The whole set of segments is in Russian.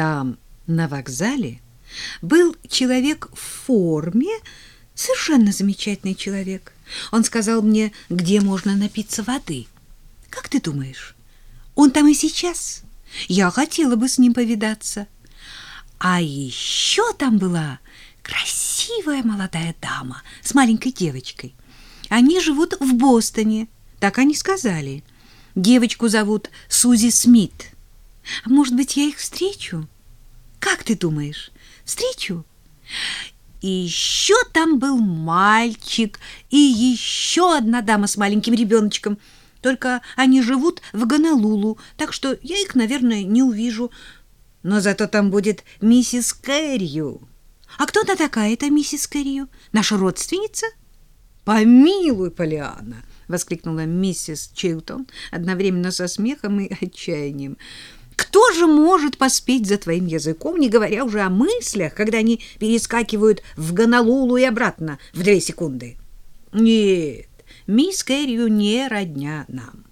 Там, на вокзале, был человек в форме, совершенно замечательный человек. Он сказал мне, где можно напиться воды. Как ты думаешь, он там и сейчас? Я хотела бы с ним повидаться. А еще там была красивая молодая дама с маленькой девочкой. Они живут в Бостоне, так они сказали. Девочку зовут Сузи Смит. А может быть, я их встречу? Как ты думаешь, встречу? И еще там был мальчик, и еще одна дама с маленьким ребеночком. Только они живут в Гонолулу, так что я их, наверное, не увижу. Но зато там будет миссис Кэррию. А кто она такая, эта миссис Кэррию? Наша родственница? Помилуй, Полиана, воскликнула миссис Чилтон одновременно со смехом и отчаянием. Кто же может поспеть за твоим языком, не говоря уже о мыслях, когда они перескакивают в Гонолулу и обратно в две секунды? Нет, мисс Кэррию не родня нам.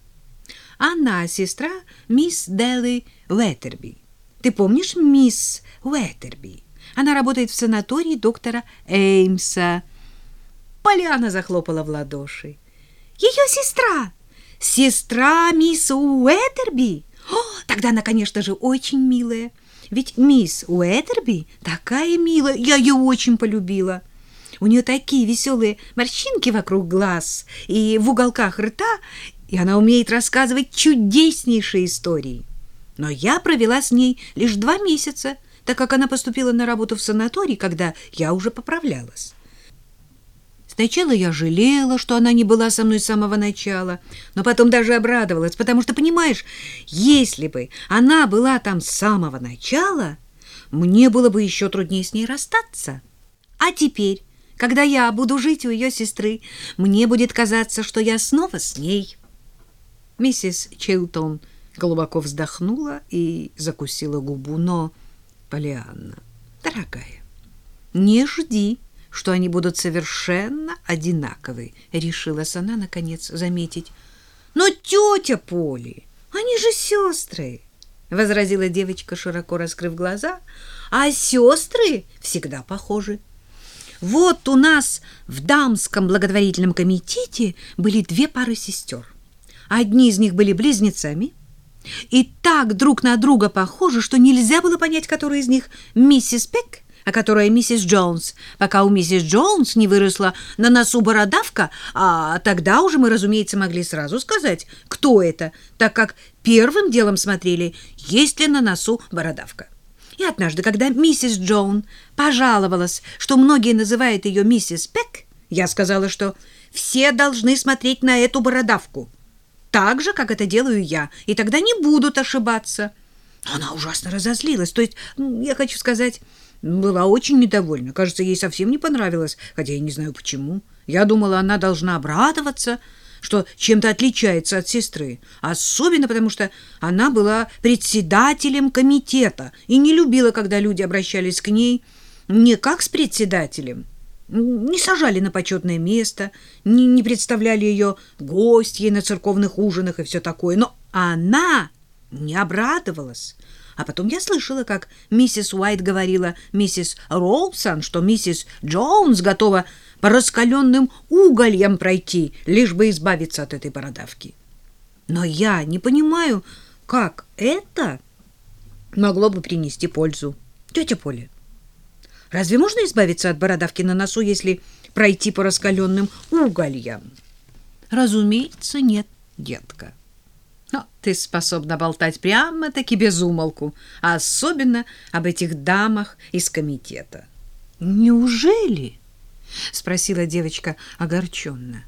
Она сестра мисс Делли Уэттерби. Ты помнишь мисс Уэттерби? Она работает в санатории доктора Эймса. Поляна захлопала в ладоши. Ее сестра! Сестра мисс Уэттерби? О, тогда она, конечно же, очень милая. Ведь мисс Уэттерби такая милая, я ее очень полюбила. У нее такие веселые морщинки вокруг глаз и в уголках рта, и она умеет рассказывать чудеснейшие истории. Но я провела с ней лишь два месяца, так как она поступила на работу в санаторий, когда я уже поправлялась. Сначала я жалела, что она не была со мной с самого начала, но потом даже обрадовалась, потому что, понимаешь, если бы она была там с самого начала, мне было бы еще труднее с ней расстаться. А теперь, когда я буду жить у ее сестры, мне будет казаться, что я снова с ней. Миссис Чилтон глубоко вздохнула и закусила губу, но, Полианна, дорогая, не жди, что они будут совершенно одинаковы, решилась она наконец заметить. Но тетя Поли, они же сестры, возразила девочка, широко раскрыв глаза, а сестры всегда похожи. Вот у нас в дамском благотворительном комитете были две пары сестер. Одни из них были близнецами, и так друг на друга похожи, что нельзя было понять, которая из них миссис Пек, а которая миссис Джонс, пока у миссис Джонс не выросла на носу бородавка, а тогда уже мы, разумеется, могли сразу сказать, кто это, так как первым делом смотрели, есть ли на носу бородавка. И однажды, когда миссис Джон пожаловалась, что многие называют ее миссис Пек, я сказала, что все должны смотреть на эту бородавку, так же, как это делаю я, и тогда не будут ошибаться. Она ужасно разозлилась, то есть, я хочу сказать была очень недовольна. Кажется, ей совсем не понравилось, хотя я не знаю почему. Я думала, она должна обрадоваться, что чем-то отличается от сестры, особенно потому что она была председателем комитета и не любила, когда люди обращались к ней не как с председателем, не сажали на почетное место, не, не представляли ее гостьей на церковных ужинах и все такое. Но она не обрадовалась. А потом я слышала, как миссис Уайт говорила миссис Роусон, что миссис Джонс готова по раскаленным угольям пройти, лишь бы избавиться от этой бородавки. Но я не понимаю, как это могло бы принести пользу. Тетя Поля, разве можно избавиться от бородавки на носу, если пройти по раскаленным угольям? Разумеется, нет, детка. Но ты способна болтать прямо-таки без умолку, а особенно об этих дамах из комитета. Неужели? спросила девочка огорченно.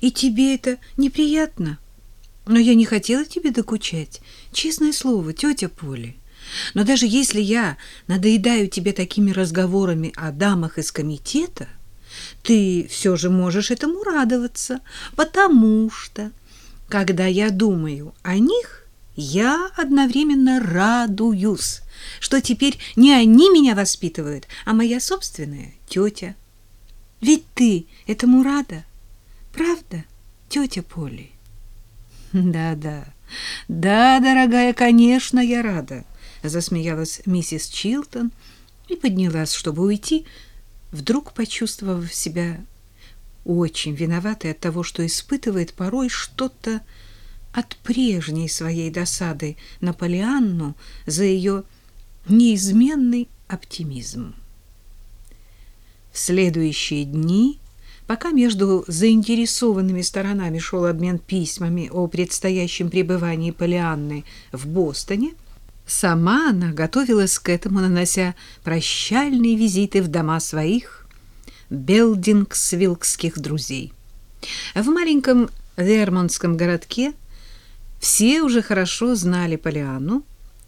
И тебе это неприятно? Но я не хотела тебе докучать, честное слово, тетя Поля. Но даже если я надоедаю тебе такими разговорами о дамах из комитета, ты все же можешь этому радоваться, потому что когда я думаю о них, я одновременно радуюсь, что теперь не они меня воспитывают, а моя собственная тетя. Ведь ты этому рада, правда, тетя Поли? Да-да, да, дорогая, конечно, я рада. засмеялась миссис Чилтон и поднялась, чтобы уйти, вдруг почувствовав себя очень виноватой от того, что испытывает порой что-то от прежней своей досады на Полианну за ее неизменный оптимизм. В следующие дни, пока между заинтересованными сторонами шел обмен письмами о предстоящем пребывании Полианны в Бостоне, сама она готовилась к этому, нанося прощальные визиты в дома своих белдингсвилкских друзей. В маленьком вермонтском городке все уже хорошо знали Полианну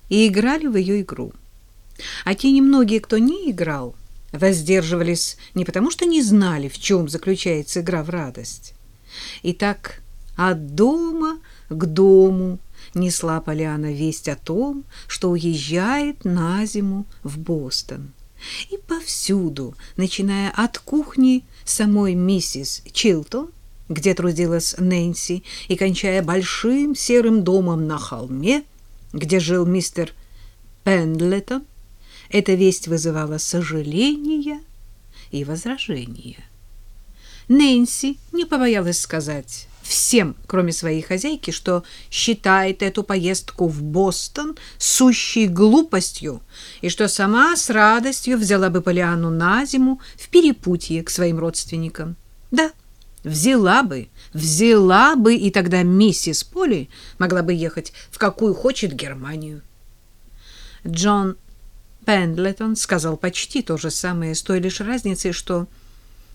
и играли в ее игру. А те немногие, кто не играл, воздерживались не потому, что не знали, в чем заключается игра в радость. И так от дома к дому несла Поляна весть о том, что уезжает на зиму в Бостон. И повсюду, начиная от кухни самой миссис Чилтон, где трудилась Нэнси, и кончая большим серым домом на холме, где жил мистер Пендлетон, эта весть вызывала сожаление и возражение. Нэнси не побоялась сказать всем, кроме своей хозяйки, что считает эту поездку в Бостон сущей глупостью и что сама с радостью взяла бы Полиану на зиму в перепутье к своим родственникам. Да, взяла бы, взяла бы, и тогда миссис Поли могла бы ехать в какую хочет Германию. Джон Пендлетон сказал почти то же самое, с той лишь разницей, что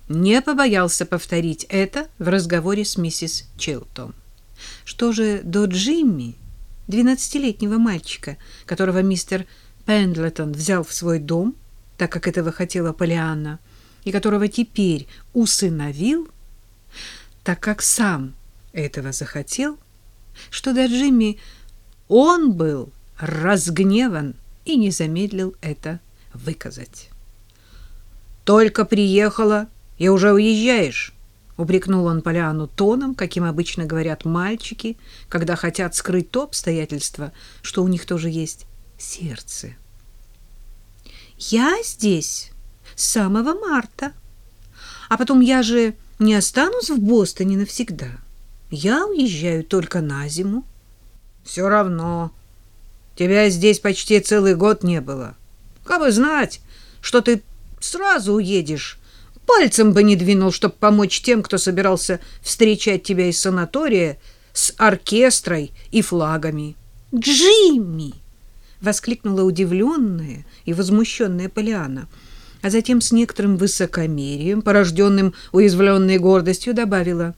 не побоялся повторить это в разговоре с миссис Чилтон. Что же до Джимми, двенадцатилетнего мальчика, которого мистер Пендлетон взял в свой дом, так как этого хотела Полианна, и которого теперь усыновил, так как сам этого захотел, что до Джимми он был разгневан и не замедлил это выказать. «Только приехала и уже уезжаешь», — упрекнул он Поляну тоном, каким обычно говорят мальчики, когда хотят скрыть то обстоятельство, что у них тоже есть сердце. «Я здесь с самого марта, а потом я же не останусь в Бостоне навсегда. Я уезжаю только на зиму». «Все равно», Тебя здесь почти целый год не было. Бы знать, что ты сразу уедешь. Пальцем бы не двинул, чтобы помочь тем, кто собирался встречать тебя из санатория с оркестрой и флагами. «Джимми!» — воскликнула удивленная и возмущенная Полиана, а затем с некоторым высокомерием, порожденным уязвленной гордостью, добавила.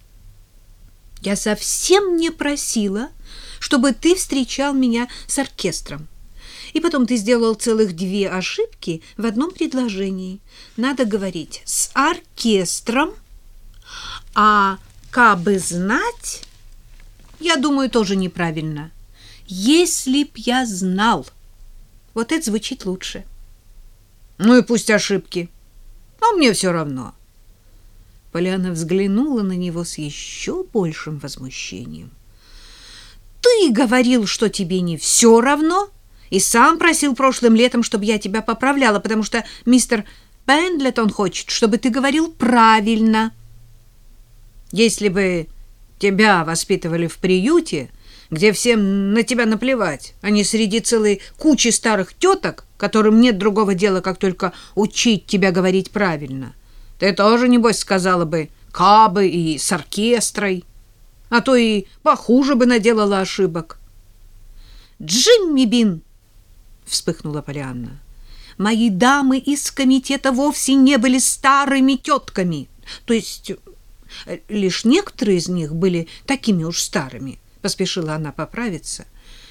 «Я совсем не просила, чтобы ты встречал меня с оркестром. И потом ты сделал целых две ошибки в одном предложении. Надо говорить с оркестром, а кабы знать, я думаю, тоже неправильно. Если б я знал. Вот это звучит лучше. Ну и пусть ошибки. А мне все равно. Поляна взглянула на него с еще большим возмущением. Ты говорил, что тебе не все равно, и сам просил прошлым летом, чтобы я тебя поправляла, потому что мистер Пендлетон хочет, чтобы ты говорил правильно. Если бы тебя воспитывали в приюте, где всем на тебя наплевать, а не среди целой кучи старых теток, которым нет другого дела, как только учить тебя говорить правильно, ты тоже, небось, сказала бы «кабы» и «с оркестрой» а то и похуже бы наделала ошибок. «Джимми Бин!» — вспыхнула Полианна. «Мои дамы из комитета вовсе не были старыми тетками. То есть э, лишь некоторые из них были такими уж старыми», — поспешила она поправиться.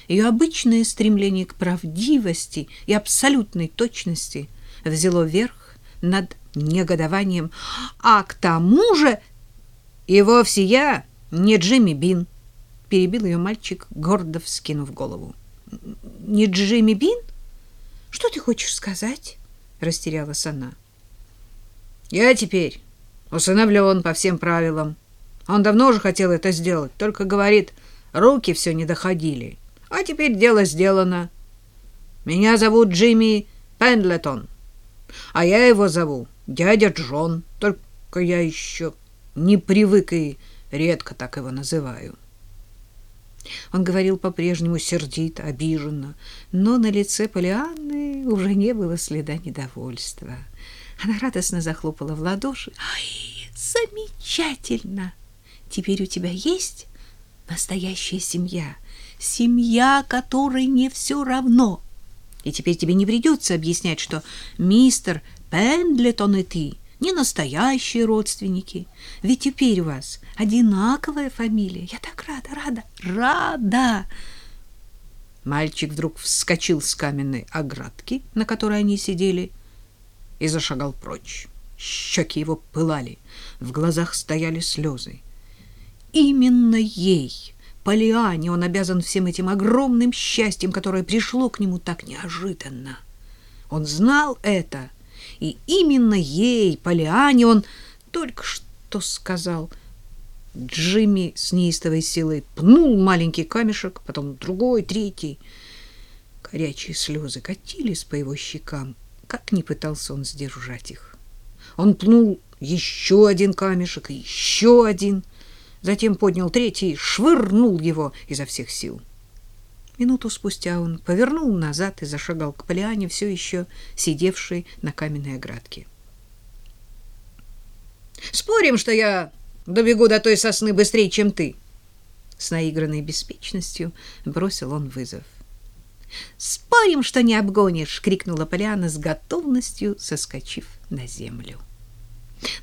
Ее обычное стремление к правдивости и абсолютной точности взяло верх над негодованием. «А к тому же и вовсе я...» Не Джимми Бин, перебил ее мальчик, гордо вскинув голову. Не Джимми Бин? Что ты хочешь сказать? растерялась она. Я теперь усыновлен по всем правилам. Он давно уже хотел это сделать, только говорит, руки все не доходили. А теперь дело сделано. Меня зовут Джимми Пендлетон, а я его зову дядя Джон, только я еще не привык и редко так его называю. Он говорил по-прежнему сердито, обиженно, но на лице Полианны уже не было следа недовольства. Она радостно захлопала в ладоши. «Ай, замечательно! Теперь у тебя есть настоящая семья, семья, которой не все равно. И теперь тебе не придется объяснять, что мистер Пендлетон и ты не настоящие родственники. Ведь теперь у вас одинаковая фамилия. Я так рада, рада, рада!» Мальчик вдруг вскочил с каменной оградки, на которой они сидели, и зашагал прочь. Щеки его пылали, в глазах стояли слезы. Именно ей, Полиане, он обязан всем этим огромным счастьем, которое пришло к нему так неожиданно. Он знал это, и именно ей, Полиане, он только что сказал. Джимми с неистовой силой пнул маленький камешек, потом другой, третий. Горячие слезы катились по его щекам, как не пытался он сдержать их. Он пнул еще один камешек и еще один, затем поднял третий и швырнул его изо всех сил. Минуту спустя он повернул назад и зашагал к Полиане, все еще сидевшей на каменной оградке. «Спорим, что я добегу до той сосны быстрее, чем ты?» С наигранной беспечностью бросил он вызов. «Спорим, что не обгонишь!» — крикнула Полиана с готовностью, соскочив на землю.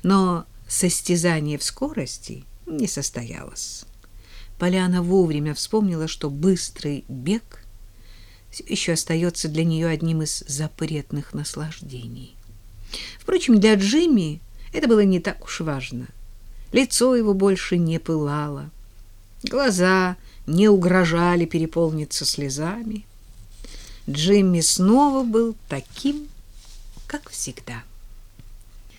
Но состязание в скорости не состоялось. Поляна вовремя вспомнила, что быстрый бег еще остается для нее одним из запретных наслаждений. Впрочем, для Джимми это было не так уж важно. Лицо его больше не пылало, глаза не угрожали переполниться слезами. Джимми снова был таким, как всегда.